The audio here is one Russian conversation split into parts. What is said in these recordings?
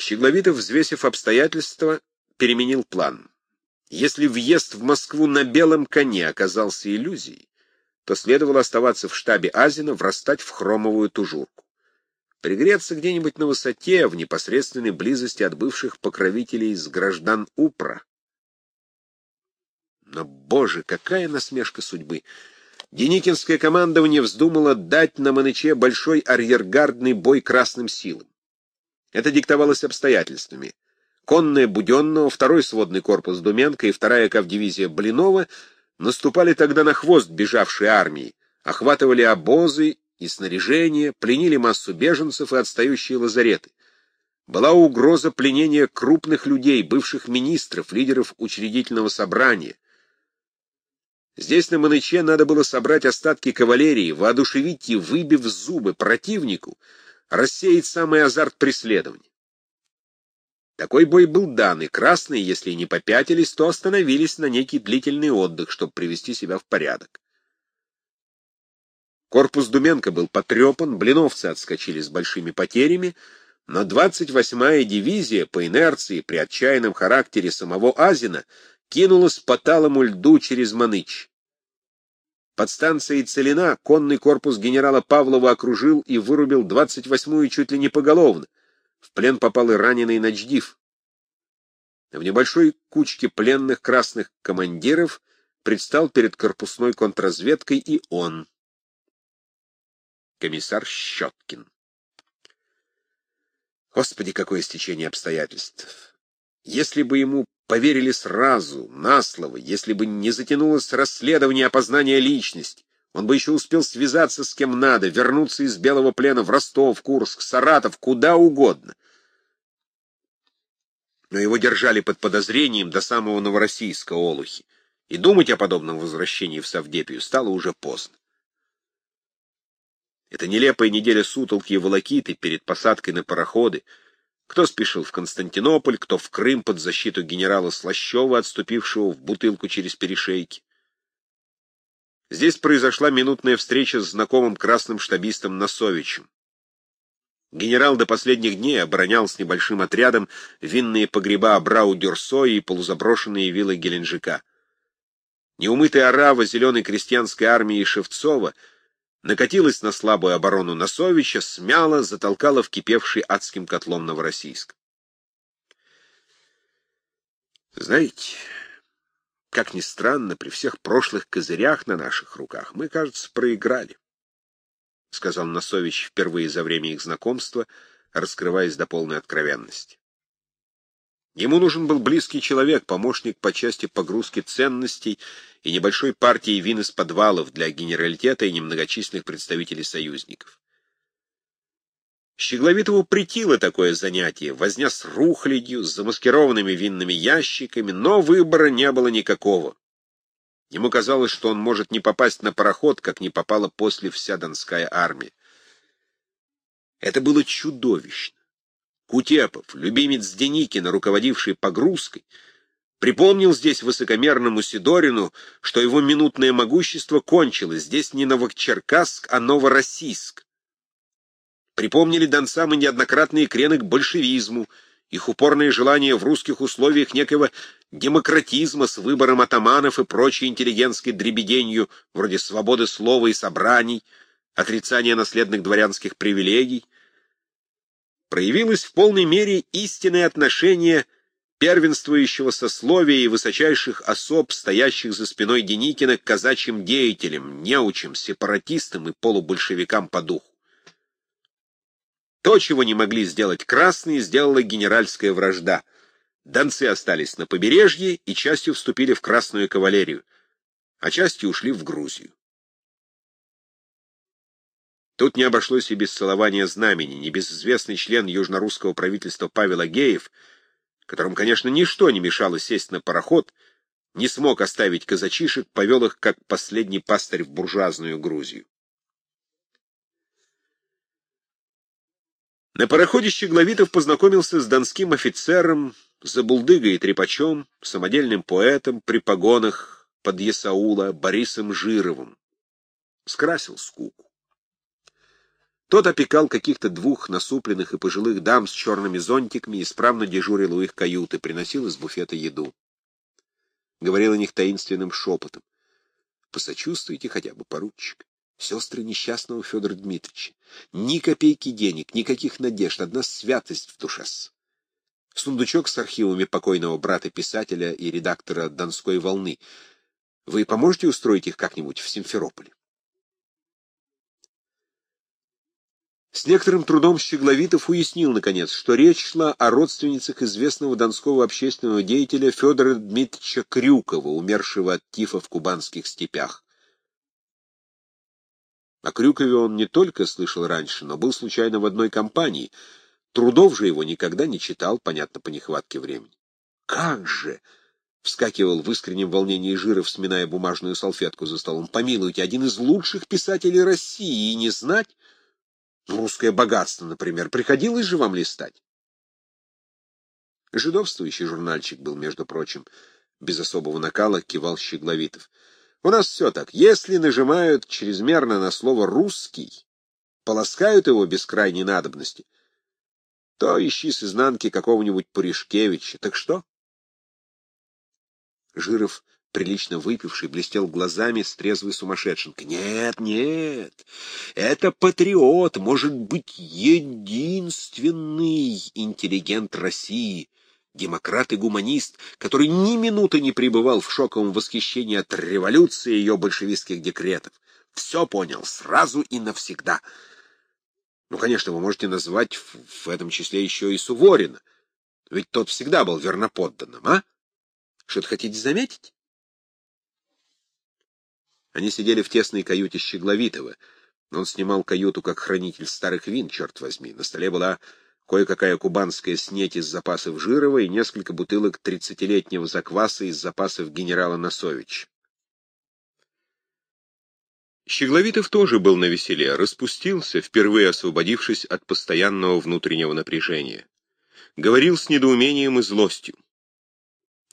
Щегловитов, взвесив обстоятельства, переменил план. Если въезд в Москву на белом коне оказался иллюзией, то следовало оставаться в штабе Азина, врастать в хромовую тужурку. Пригреться где-нибудь на высоте, в непосредственной близости от бывших покровителей из граждан Упра. Но, боже, какая насмешка судьбы! Деникинское командование вздумало дать на Маныче большой арьергардный бой красным силам. Это диктовалось обстоятельствами. Конная Буденного, второй сводный корпус Думенко и вторая кавдивизия Блинова наступали тогда на хвост бежавшей армии, охватывали обозы и снаряжение, пленили массу беженцев и отстающие лазареты. Была угроза пленения крупных людей, бывших министров, лидеров учредительного собрания, Здесь, на Маныче, надо было собрать остатки кавалерии, воодушевить и, выбив зубы противнику, рассеять самый азарт преследования. Такой бой был дан, и красные, если не попятились, то остановились на некий длительный отдых, чтобы привести себя в порядок. Корпус Думенко был потрепан, блиновцы отскочили с большими потерями, но 28-я дивизия по инерции при отчаянном характере самого Азина кинулась по талому льду через Маныч. Под станцией Целина конный корпус генерала Павлова окружил и вырубил 28-ю чуть ли не поголовно. В плен попал и раненый Ночдив. В небольшой кучке пленных красных командиров предстал перед корпусной контрразведкой и он, комиссар Щеткин. Господи, какое стечение обстоятельств! Если бы ему поверили сразу, на слово, если бы не затянулось расследование опознания личности. Он бы еще успел связаться с кем надо, вернуться из белого плена в Ростов, Курск, Саратов, куда угодно. Но его держали под подозрением до самого Новороссийска Олухи, и думать о подобном возвращении в Савдепию стало уже поздно. Это нелепая неделя сутолки и волокиты перед посадкой на пароходы — кто спешил в Константинополь, кто в Крым под защиту генерала Слащева, отступившего в бутылку через перешейки. Здесь произошла минутная встреча с знакомым красным штабистом Носовичем. Генерал до последних дней оборонял с небольшим отрядом винные погреба Абрау-Дюрсо и полузаброшенные виллы Геленджика. Неумытая орава зеленой крестьянской армии Шевцова — накатилась на слабую оборону Носовича, смяла, затолкала в кипевший адским котлом Новороссийск. Знаете, как ни странно, при всех прошлых козырях на наших руках мы, кажется, проиграли, — сказал Носович впервые за время их знакомства, раскрываясь до полной откровенности. Ему нужен был близкий человек, помощник по части погрузки ценностей и небольшой партии вин из подвалов для генералитета и немногочисленных представителей союзников. Щегловитову притило такое занятие, возня с рухлядью, с замаскированными винными ящиками, но выбора не было никакого. Ему казалось, что он может не попасть на пароход, как не попала после вся Донская армия. Это было чудовищно. Кутепов, любимец Деникина, руководивший погрузкой, припомнил здесь высокомерному Сидорину, что его минутное могущество кончилось, здесь не Новочеркасск, а Новороссийск. Припомнили донцам и неоднократные крены к большевизму, их упорное желание в русских условиях некого демократизма с выбором атаманов и прочей интеллигентской дребеденью, вроде свободы слова и собраний, отрицания наследных дворянских привилегий, проявилось в полной мере истинное отношение первенствующего сословия и высочайших особ, стоящих за спиной Деникина, к казачьим деятелям, неучим, сепаратистам и полубольшевикам по духу. То, чего не могли сделать красные, сделала генеральская вражда. Донцы остались на побережье и частью вступили в красную кавалерию, а частью ушли в Грузию. Тут не обошлось и без целования знамени. Небезызвестный член южнорусского правительства Павел Агеев, которому, конечно, ничто не мешало сесть на пароход, не смог оставить казачишек, повел их, как последний пастырь в буржуазную Грузию. На пароходе Щегловитов познакомился с донским офицером, забулдыгой и трепачом, самодельным поэтом при погонах под Ясаула Борисом Жировым. Скрасил скуку. Тот опекал каких-то двух насупленных и пожилых дам с черными зонтиками, исправно дежурил у их каюты, приносил из буфета еду. Говорил о них таинственным шепотом. Посочувствуйте хотя бы, поручик. Сестры несчастного Федора Дмитриевича. Ни копейки денег, никаких надежд, одна святость в душе. Сундучок с архивами покойного брата-писателя и редактора «Донской волны». Вы поможете устроить их как-нибудь в Симферополе? С некоторым трудом Щегловитов уяснил, наконец, что речь шла о родственницах известного донского общественного деятеля Федора Дмитриевича Крюкова, умершего от тифа в кубанских степях. О Крюкове он не только слышал раньше, но был случайно в одной компании. Трудов же его никогда не читал, понятно, по нехватке времени. «Как же!» — вскакивал в искреннем волнении Жиров, сминая бумажную салфетку за столом. «Помилуйте, один из лучших писателей России, и не знать...» Русское богатство, например. Приходилось же вам листать? Жидовствующий журнальчик был, между прочим, без особого накала кивал Щегловитов. У нас все так. Если нажимают чрезмерно на слово «русский», полоскают его без крайней надобности, то ищи с изнанки какого-нибудь Пуришкевича. Так что? Жиров прилично выпивший, блестел глазами с трезвой сумасшедшенкой. «Нет, нет, это патриот, может быть, единственный интеллигент России, демократ и гуманист, который ни минуты не пребывал в шоковом восхищении от революции и ее большевистских декретов. Все понял сразу и навсегда. Ну, конечно, вы можете назвать в, этом числе еще и Суворина, ведь тот всегда был верноподданным, а? Что-то хотите заметить?» Они сидели в тесной каюте Щегловитова. Он снимал каюту как хранитель старых вин, черт возьми. На столе была кое-какая кубанская снеть из запасов Жирова и несколько бутылок тридцатилетнего закваса из запасов генерала Носович. Щегловитов тоже был на веселе, распустился, впервые освободившись от постоянного внутреннего напряжения. Говорил с недоумением и злостью.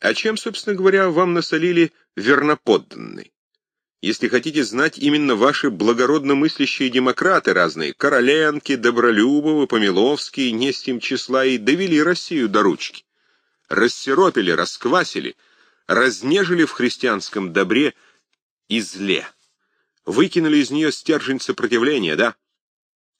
А чем, собственно говоря, вам насолили верноподданные? Если хотите знать, именно ваши благородно мыслящие демократы разные, Короленки, Добролюбовы, Помиловские, не с тем числа, и довели Россию до ручки. Рассеропили, расквасили, разнежили в христианском добре и зле. Выкинули из нее стержень сопротивления, да?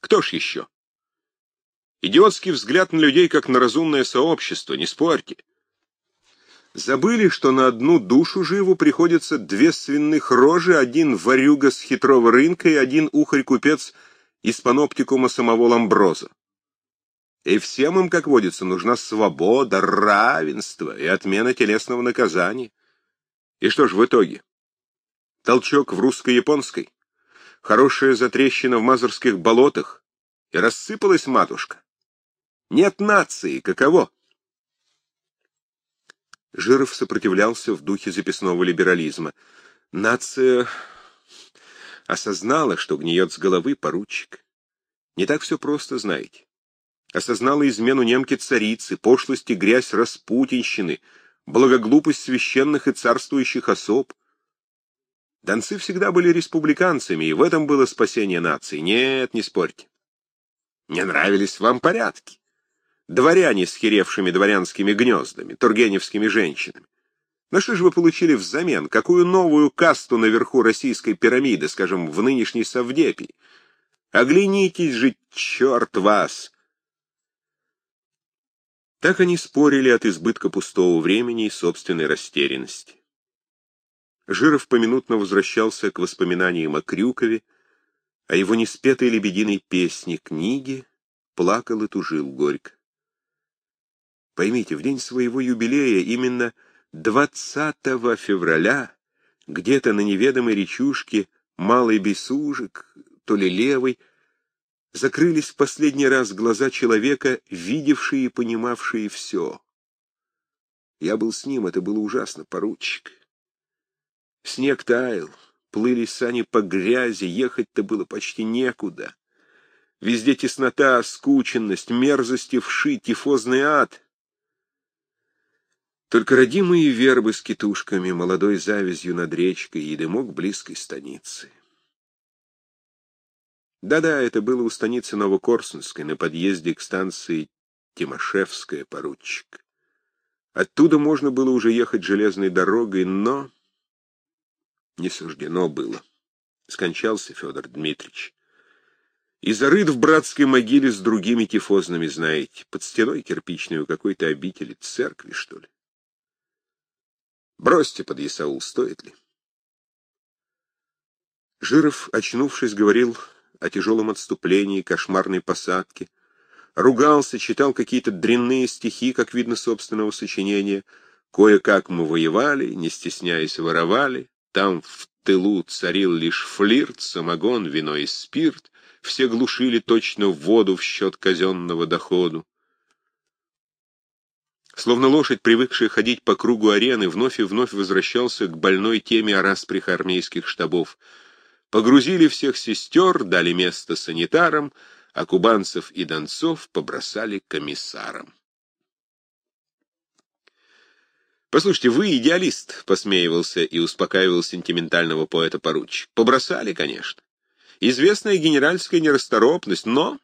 Кто ж еще? Идиотский взгляд на людей, как на разумное сообщество, не спорьте. Забыли, что на одну душу живу приходится две свиных рожи, один варюга с хитрого рынка и один ухарь-купец из паноптикума самого Ламброза. И всем им, как водится, нужна свобода, равенство и отмена телесного наказания. И что ж в итоге? Толчок в русско-японской, хорошая затрещина в мазурских болотах, и рассыпалась матушка. Нет нации, каково? Жиров сопротивлялся в духе записного либерализма. Нация осознала, что гниет с головы поручик. Не так все просто, знаете. Осознала измену немки-царицы, пошлость и грязь распутинщины, благоглупость священных и царствующих особ. Донцы всегда были республиканцами, и в этом было спасение нации. Нет, не спорьте. Не нравились вам порядки дворяне с херевшими дворянскими гнездами, тургеневскими женщинами. Но что же вы получили взамен? Какую новую касту наверху российской пирамиды, скажем, в нынешней Савдепии? Оглянитесь же, черт вас! Так они спорили от избытка пустого времени и собственной растерянности. Жиров поминутно возвращался к воспоминаниям о Крюкове, о его неспетой лебединой песне, книге, плакал и тужил горько. Поймите, в день своего юбилея, именно 20 февраля, где-то на неведомой речушке Малый Бесужик, то ли Левый, закрылись в последний раз глаза человека, видевшие и понимавшие все. Я был с ним, это было ужасно, поручик. Снег таял, плыли сани по грязи, ехать-то было почти некуда. Везде теснота, скученность, мерзости вши, тифозный ад. Только родимые вербы с китушками, молодой завязью над речкой и дымок близкой станицы. Да-да, это было у станицы Новокорсунской, на подъезде к станции Тимошевская, поручик. Оттуда можно было уже ехать железной дорогой, но не суждено было. Скончался Федор Дмитриевич. И зарыт в братской могиле с другими тифозными, знаете, под стеной кирпичной у какой-то обители, церкви, что ли. Бросьте под Исаул, стоит ли? Жиров, очнувшись, говорил о тяжелом отступлении, кошмарной посадке, ругался, читал какие-то дрянные стихи, как видно, собственного сочинения. Кое-как мы воевали, не стесняясь воровали, там в тылу царил лишь флирт, самогон, вино и спирт, все глушили точно воду в счет казенного доходу. Словно лошадь, привыкшая ходить по кругу арены, вновь и вновь возвращался к больной теме о распрях армейских штабов. Погрузили всех сестер, дали место санитарам, а кубанцев и донцов побросали комиссарам. «Послушайте, вы идеалист», — посмеивался и успокаивал сентиментального поэта поручик. «Побросали, конечно. Известная генеральская нерасторопность, но...»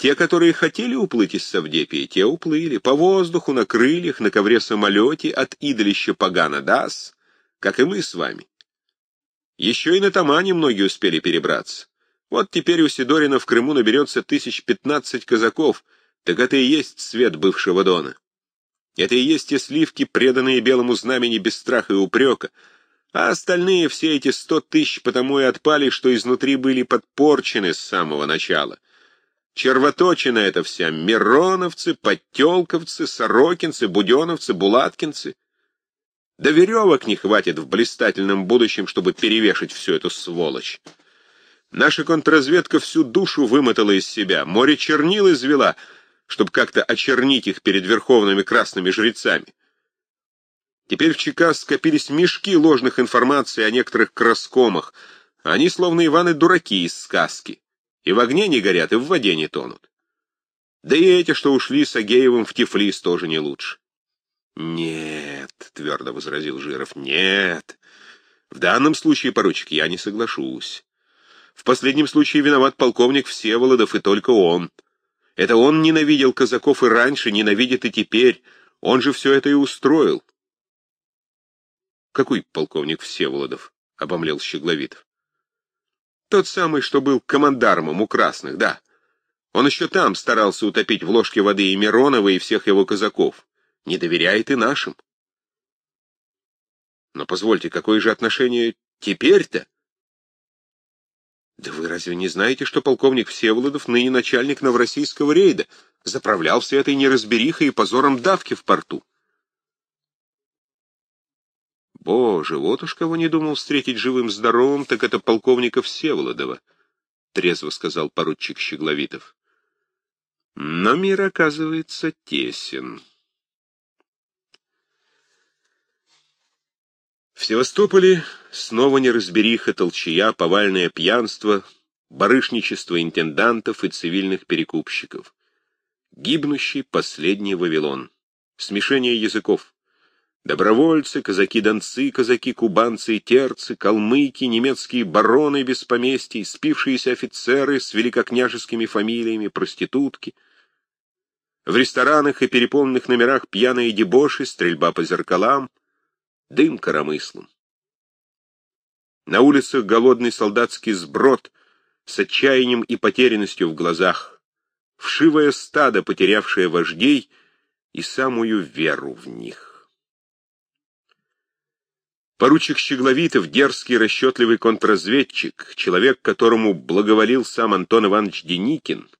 Те, которые хотели уплыть из Савдепии, те уплыли. По воздуху, на крыльях, на ковре-самолете, от идолища Пагана Дас, как и мы с вами. Еще и на Тамане многие успели перебраться. Вот теперь у Сидорина в Крыму наберется тысяч пятнадцать казаков, так это и есть свет бывшего Дона. Это и есть те сливки, преданные белому знамени без страха и упрека, а остальные все эти сто тысяч потому и отпали, что изнутри были подпорчены с самого начала. Червоточина это вся, мироновцы, подтелковцы, сорокинцы, буденовцы, булаткинцы. Да веревок не хватит в блистательном будущем, чтобы перевешать всю эту сволочь. Наша контрразведка всю душу вымотала из себя, море чернил извела — чтобы как-то очернить их перед верховными красными жрецами. Теперь в ЧК скопились мешки ложных информаций о некоторых краскомах. Они словно Иваны-дураки из сказки. И в огне не горят, и в воде не тонут. Да и эти, что ушли с Агеевым в Тифлис, тоже не лучше. «Нет», — твердо возразил Жиров, — «нет. В данном случае, поручик, я не соглашусь. В последнем случае виноват полковник Всеволодов, и только он». Это он ненавидел казаков и раньше, ненавидит и теперь. Он же все это и устроил. Какой полковник Всеволодов? — обомлел Щегловитов. Тот самый, что был командармом у красных, да. Он еще там старался утопить в ложке воды и Миронова, и всех его казаков. Не доверяет и нашим. Но позвольте, какое же отношение теперь-то? Да вы разве не знаете, что полковник Всеволодов ныне начальник новороссийского рейда, заправлял всей этой неразберихой и позором давки в порту? Боже, вот уж кого не думал встретить живым-здоровым, так это полковника Всеволодова, — трезво сказал поручик Щегловитов. Но мир, оказывается, тесен. В Севастополе снова неразбериха, толчья, повальное пьянство, барышничество интендантов и цивильных перекупщиков. Гибнущий последний Вавилон. Смешение языков. Добровольцы, казаки-донцы, казаки-кубанцы и терцы, калмыки, немецкие бароны без поместий, спившиеся офицеры с великокняжескими фамилиями, проститутки. В ресторанах и переполненных номерах пьяные дебоши, стрельба по зеркалам, дым коромыслом. На улицах голодный солдатский сброд с отчаянием и потерянностью в глазах, вшивое стадо, потерявшее вождей и самую веру в них. Поручик Щегловитов, дерзкий расчетливый контрразведчик, человек, которому благоволил сам Антон Иванович Деникин,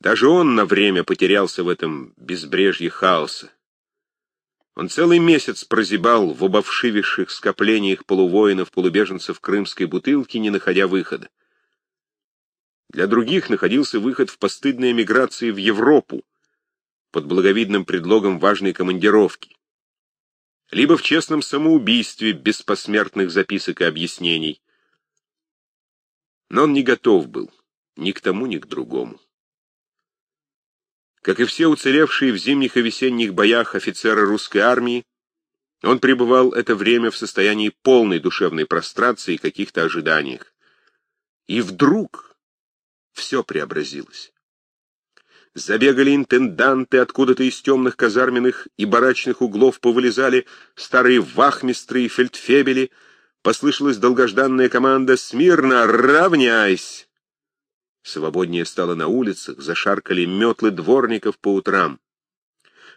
даже он на время потерялся в этом безбрежье хаоса. Он целый месяц прозябал в обовшививших скоплениях полувоинов-полубеженцев крымской бутылки, не находя выхода. Для других находился выход в постыдной эмиграции в Европу под благовидным предлогом важной командировки, либо в честном самоубийстве без посмертных записок и объяснений. Но он не готов был ни к тому, ни к другому. Как и все уцелевшие в зимних и весенних боях офицеры русской армии, он пребывал это время в состоянии полной душевной прострации и каких-то ожиданиях. И вдруг все преобразилось. Забегали интенданты, откуда-то из темных казарменных и барачных углов повылезали старые вахмистры и фельдфебели, послышалась долгожданная команда «Смирно, равняйсь!» Свободнее стало на улицах, зашаркали метлы дворников по утрам.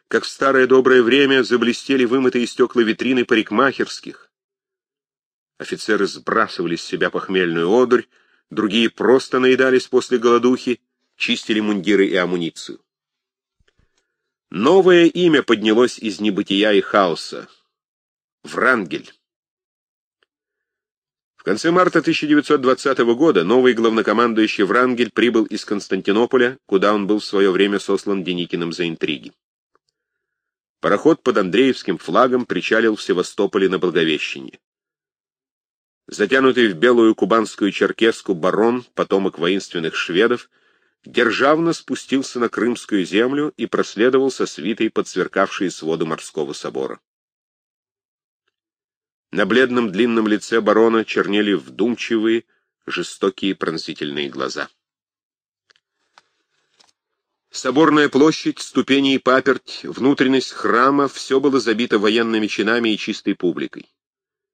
Как в старое доброе время заблестели вымытые стекла витрины парикмахерских. Офицеры сбрасывали с себя похмельную одурь, другие просто наедались после голодухи, чистили мундиры и амуницию. Новое имя поднялось из небытия и хаоса — Врангель. В конце марта 1920 года новый главнокомандующий Врангель прибыл из Константинополя, куда он был в свое время сослан Деникиным за интриги. Пароход под Андреевским флагом причалил в Севастополе на Благовещение. Затянутый в белую кубанскую черкеску барон, потомок воинственных шведов, державно спустился на Крымскую землю и проследовал со свитой под сверкавшие своды морского собора. На бледном длинном лице барона чернели вдумчивые, жестокие пронзительные глаза. Соборная площадь, ступени и паперть, внутренность храма — все было забито военными чинами и чистой публикой.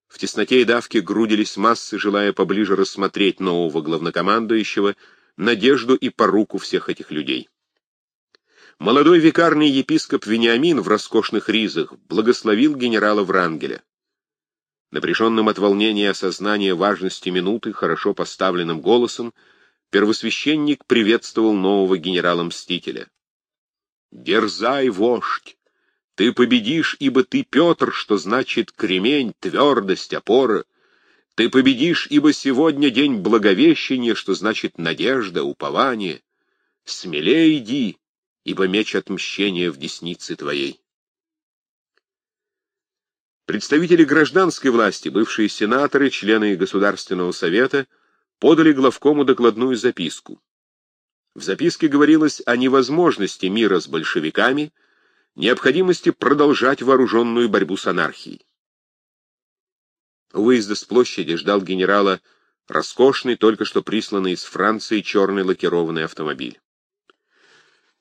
В тесноте и давке грудились массы, желая поближе рассмотреть нового главнокомандующего — надежду и поруку всех этих людей. Молодой викарный епископ Вениамин в роскошных ризах благословил генерала Врангеля. Напряженным от волнения осознания важности минуты, хорошо поставленным голосом, первосвященник приветствовал нового генерала-мстителя. «Дерзай, вождь! Ты победишь, ибо ты Петр, что значит кремень, твердость, опора. Ты победишь, ибо сегодня день Благовещения, что значит надежда, упование. Смелее иди, ибо меч отмщения в деснице твоей. Представители гражданской власти, бывшие сенаторы, члены Государственного совета, подали главкому докладную записку. В записке говорилось о невозможности мира с большевиками, необходимости продолжать вооруженную борьбу с анархией. Выезда с площади ждал генерала роскошный, только что присланный из Франции черный лакированный автомобиль.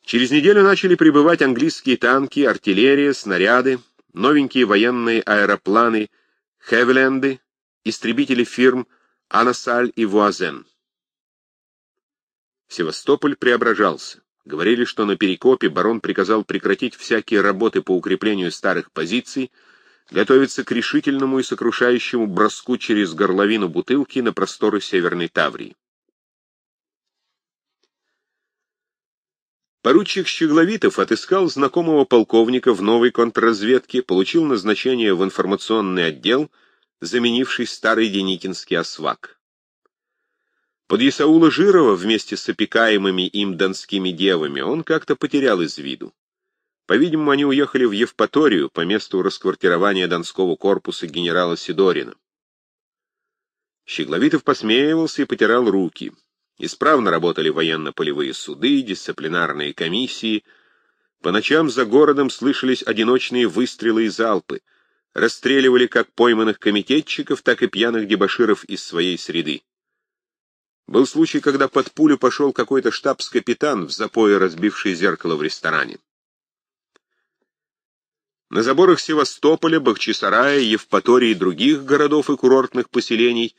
Через неделю начали прибывать английские танки, артиллерия, снаряды, новенькие военные аэропланы «Хевленды», истребители фирм «Анасаль» и «Вуазен». Севастополь преображался. Говорили, что на Перекопе барон приказал прекратить всякие работы по укреплению старых позиций, готовится к решительному и сокрушающему броску через горловину бутылки на просторы Северной Таврии. Поручик Щегловитов отыскал знакомого полковника в новой контрразведке, получил назначение в информационный отдел, заменивший старый Деникинский освак. Под Исаула Жирова вместе с опекаемыми им донскими девами он как-то потерял из виду. По-видимому, они уехали в Евпаторию по месту расквартирования Донского корпуса генерала Сидорина. Щегловитов посмеивался и потирал руки. Исправно работали военно-полевые суды, дисциплинарные комиссии. По ночам за городом слышались одиночные выстрелы и залпы. Расстреливали как пойманных комитетчиков, так и пьяных дебоширов из своей среды. Был случай, когда под пулю пошел какой-то штабс-капитан в запое разбивший зеркало в ресторане. На заборах Севастополя, Бахчисарая, Евпатории и других городов и курортных поселений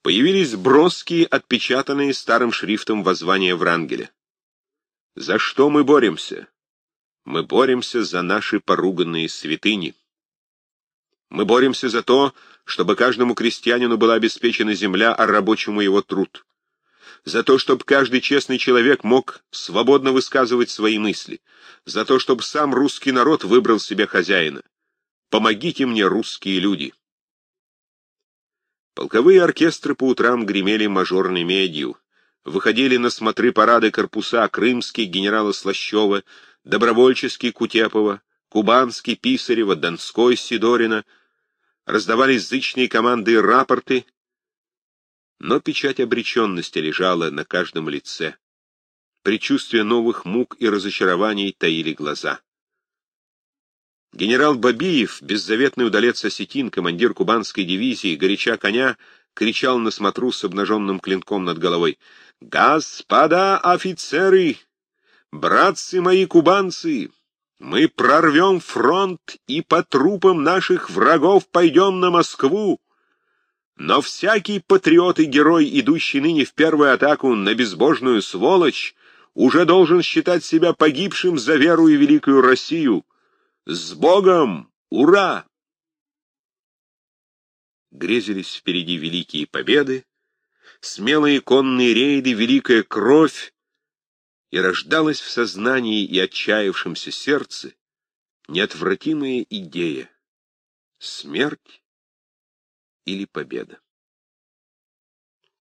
появились броские, отпечатанные старым шрифтом воззвания Врангеля. «За что мы боремся? Мы боремся за наши поруганные святыни. Мы боремся за то, чтобы каждому крестьянину была обеспечена земля, а рабочему его труд за то, чтобы каждый честный человек мог свободно высказывать свои мысли, за то, чтобы сам русский народ выбрал себе хозяина. Помогите мне, русские люди. Полковые оркестры по утрам гремели мажорной медью, выходили на смотры парады корпуса крымский генерала Слащева, добровольческий Кутепова, кубанский Писарева, Донской Сидорина, раздавались зычные команды рапорты, но печать обреченности лежала на каждом лице. Предчувствие новых мук и разочарований таили глаза. Генерал Бабиев, беззаветный удалец осетин, командир кубанской дивизии, горяча коня, кричал на смотру с обнаженным клинком над головой. Господа офицеры, братцы мои кубанцы, мы прорвем фронт и по трупам наших врагов пойдем на Москву. Но всякий патриот и герой, идущий ныне в первую атаку на безбожную сволочь, уже должен считать себя погибшим за веру и великую Россию. С Богом! Ура! Грезились впереди великие победы, смелые конные рейды, великая кровь, и рождалась в сознании и отчаявшемся сердце неотвратимая идея — смерть или победа.